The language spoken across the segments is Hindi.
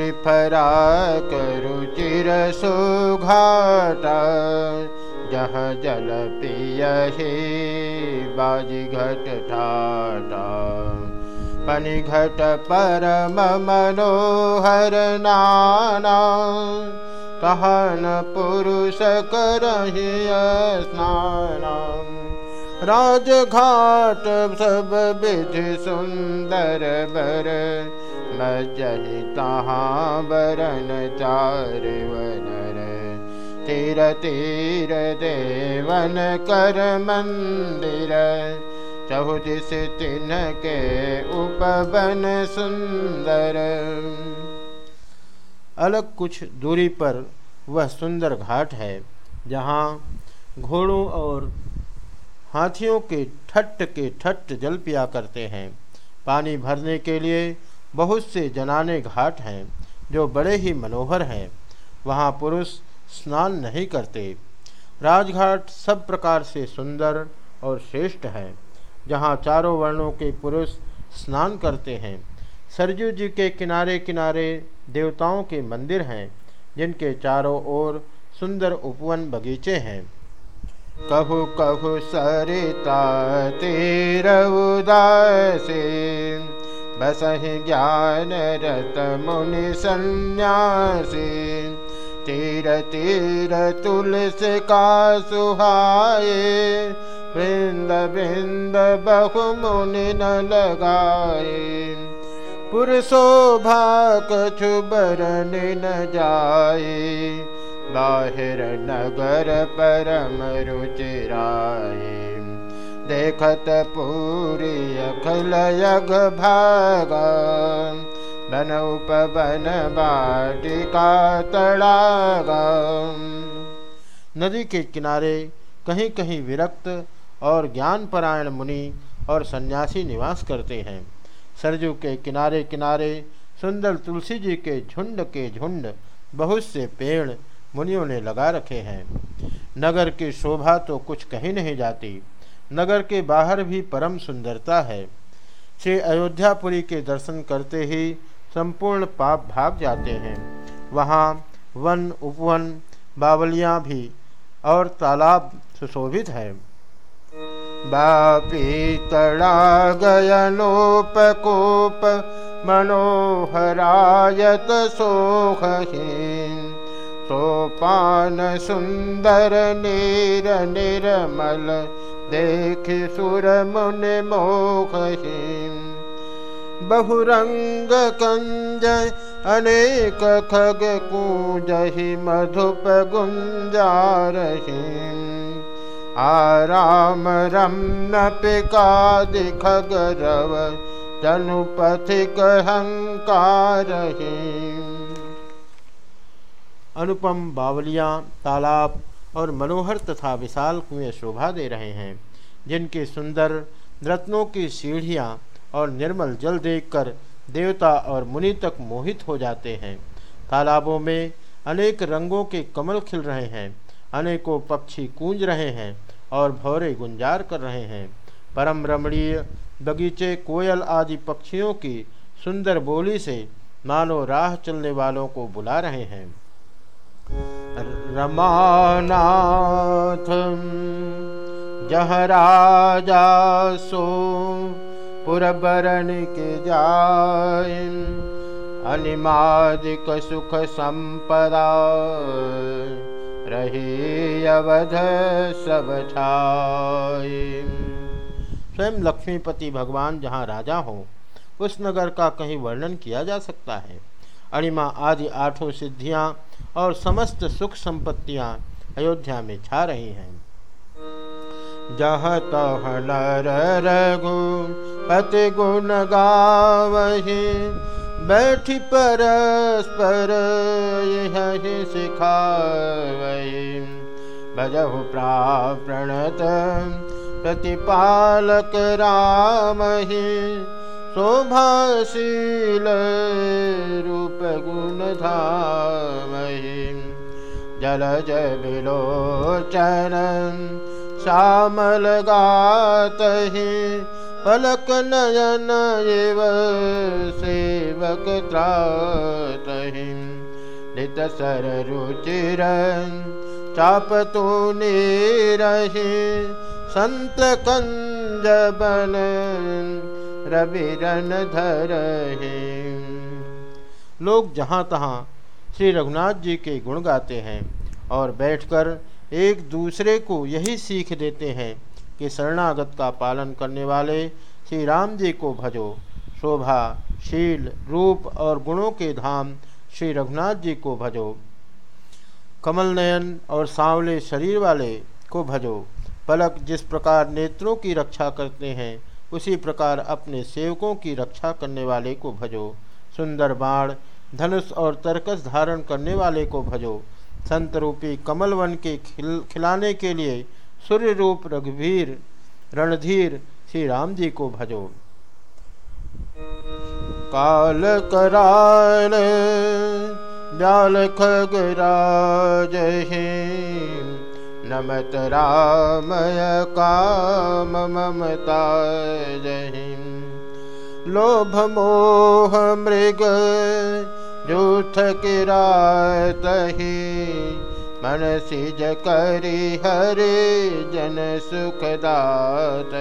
दूरी फरा करू चिर सुघाटा। जह जल पिय बाजी घट ठाटा। पनि घट परम मनोहर नाना। कहन पुरुष करहि स्नान। राजघाट सब विधि सुंदर बर तहाँ बरन चार वनर तीर तीर देवन कर मंदिर चहुदिस तिन के उपवन सुंदर अलग कुछ दूरी पर वह सुंदर घाट है जहाँ घोड़ों और हाथियों के ठट्ट के ठट्ट जल पिया करते हैं पानी भरने के लिए बहुत से जनाने घाट हैं, जो बड़े ही मनोहर हैं। वहाँ पुरुष स्नान नहीं करते। राजघाट सब प्रकार से सुंदर और श्रेष्ठ है, जहाँ चारों वर्णों के पुरुष स्नान करते हैं। सरजू जी के किनारे किनारे देवताओं के मंदिर हैं, जिनके चारों ओर सुंदर उपवन बगीचे हैं। कहु कहु सरिता, तीर उदासी बसहि ज्ञान रत मुनि सन्यासी तीर तीर तुलसी का सुहाए वृंद वृंद बहु मुनि न लगाए पुरुषोभा कछु बरन न जाए बाहिर नगर परम रुचिराए देखत पूरी अखल यग भाग बन उपवन बाटिका तड़ाग नदी के किनारे कहीं कहीं विरक्त और ज्ञानपरायण मुनि और सन्यासी निवास करते हैं। सरजू के किनारे किनारे सुंदर तुलसी जी के झुंड के झुंड, बहुत से पेड़ मुनियों ने लगा रखे हैं। नगर की शोभा तो कुछ कहीं नहीं जाती। नगर के बाहर भी परम सुंदरता है। श्री अयोध्यापुरी के दर्शन करते ही संपूर्ण पाप भाग जाते हैं। वहाँ वन, उपवन, बावलियाँ भी और तालाब सुशोभित है। बापी तड़ा गयनोपकोप मनोहरायत सोहहीन सोपान सुंदर नीर, निर्मल देख सुर मुन मोहहीन। बहुरंग कंज अनेक खग कूजहि मधुप गुंजारहीन आराम रम न पिकादि खग रव जनुपथिक हंकारहीन अनुपम बावलियाँ, तालाब और मनोहर तथा विशाल कुएँ शोभा दे रहे हैं, जिनके सुंदर रत्नों की सीढ़ियाँ और निर्मल जल देखकर देवता और मुनि तक मोहित हो जाते हैं। तालाबों में अनेक रंगों के कमल खिल रहे हैं, अनेकों पक्षी कूंज रहे हैं और भौरे गुंजार कर रहे हैं। परम रमणीय बगीचे कोयल आदि पक्षियों की सुंदर बोली से मानो राह चलने वालों को बुला रहे हैं। रमानाथ जह राजा सो पुरबरण के जाय अनिमादिक सुख संपदा रही अवध सब छाए स्वयं लक्ष्मीपति भगवान जहाँ राजा हो, उस नगर का कहीं वर्णन किया जा सकता है। अणिमा आदि आठों सिद्धियाँ और समस्त सुख संपत्तियाँ अयोध्या में छा रही हैं। जह तह नर रघु पति गुण गावही, बैठी परस्पर यही सिखावही। भजहु प्राणत प्रतिपालक राम ही शोभाशील रूप गुण धामहि जलज विलोचन श्यामल गातहि पलक नयन एव सेवक त्रातहि। नित सर रुचिर चाप तो रही संत कंज बन रविरन धर लोग जहाँ तहाँ श्री रघुनाथ जी के गुण गाते हैं और बैठकर एक दूसरे को यही सीख देते हैं कि शरणागत का पालन करने वाले श्री राम जी को भजो। शोभा, शील, रूप और गुणों के धाम श्री रघुनाथ जी को भजो। कमल नयन और सांवले शरीर वाले को भजो। पलक जिस प्रकार नेत्रों की रक्षा करते हैं, उसी प्रकार अपने सेवकों की रक्षा करने वाले को भजो। सुंदर बाण धनुष और तरकस धारण करने वाले को भजो। संत रूपी कमल वन के खिल, खिलाने के लिए सूर्य रूप रघुवीर, रणधीर श्री राम जी को भजो। काल कराल, ब्याल खगराज नमत रामय काम ममता जही लोभ मोह मृग जूथ किरात मन सिज करी हरे जन सुखदात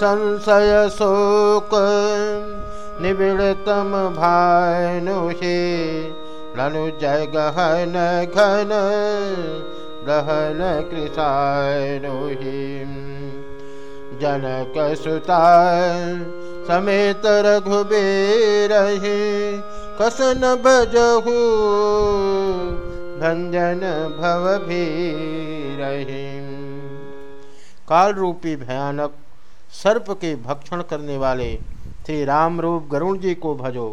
संशय शोक हे लनु जय गहन कृषानु जनक सुता समेत रघुबीर कसन भजहू, भंजन भव भी रही काल रूपी भयानक सर्प के भक्षण करने वाले श्री राम रूप गरुण जी को भजो।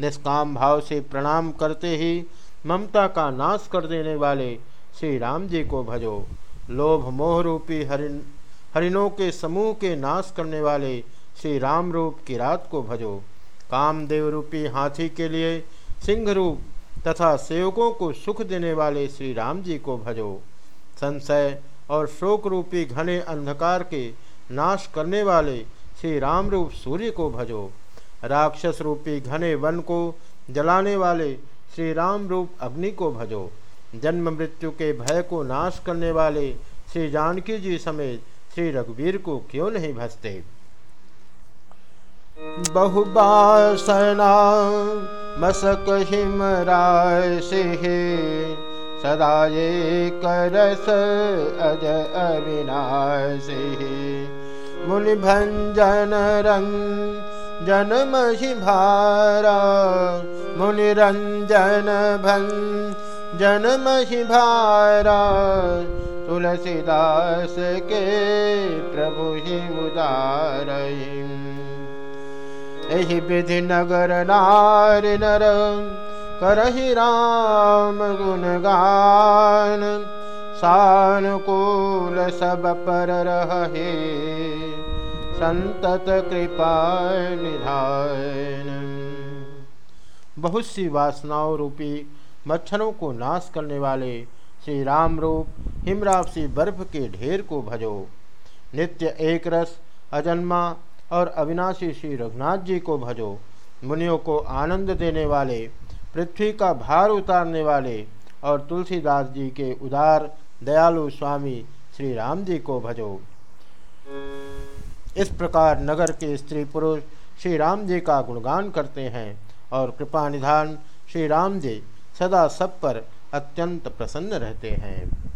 निष्काम भाव से प्रणाम करते ही ममता का नाश कर देने वाले श्री राम जी को भजो। लोभ मोह रूपी हरिण हरिणों के समूह के नाश करने वाले श्री राम रूप किरात को भजो। कामदेव रूपी हाथी के लिए सिंह रूप तथा सेवकों को सुख देने वाले श्री राम जी को भजो। संशय और शोक रूपी घने अंधकार के नाश करने वाले श्री राम रूप सूर्य को भजो। राक्षस रूपी घने वन को जलाने वाले श्री राम रूप अग्नि को भजो। जन्म मृत्यु के भय को नाश करने वाले श्री जानकी जी समेत श्री रघुवीर को क्यों नहीं भजते? बहुबासना मसक हिमराय मरसि सदा ये करस अज अविनाशे। मुनिभञ्जन जनमहि भारा मुनिरञ्जन भन् जनमहि अविनाशिहे तुलसीदास के प्रभु हि उदारयिम्। यही विधि नगर नार नर, करही राम गुणगान। सानुकूल सब पर रहे संतत कृपा निधान। बहुत सी वासनाओं रूपी मच्छरों को नाश करने वाले श्री राम रूप हिमरावसी बर्फ़ के ढेर को भजो। नित्य एक रस अजन्मा और अविनाशी श्री रघुनाथ जी को भजो। मुनियों को आनंद देने वाले, पृथ्वी का भार उतारने वाले और तुलसीदास जी के उदार, दयालु स्वामी श्री राम जी को भजो। इस प्रकार नगर के स्त्री पुरुष श्री राम जी का गुणगान करते हैं और कृपा निधान श्री राम जी सदा सब पर अत्यंत प्रसन्न रहते हैं।